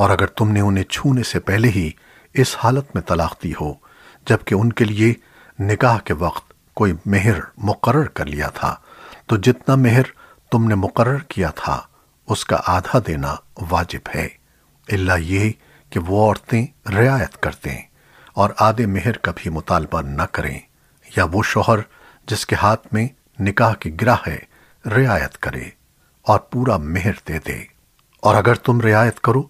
और अगर तुमने उन्हें छूने से पहले ही इस हालत में तलाक दी हो, जबकि उनके लिए निकाह के वक्त कोई मेहर मुकर्र कर लिया था तो जितना मेहर तुमने मुकर्र किया था, उसका आधा देना वाजिब है। इल्ला ये कि वो औरतें रियायत करते और आधे मेहर का भी मुतालबा न करें, या वो शोहर जिसके हाथ में निकाह की गिरा है, रियायत करे और पूरा मेहर दे दे। और अगर तुम रियायत करो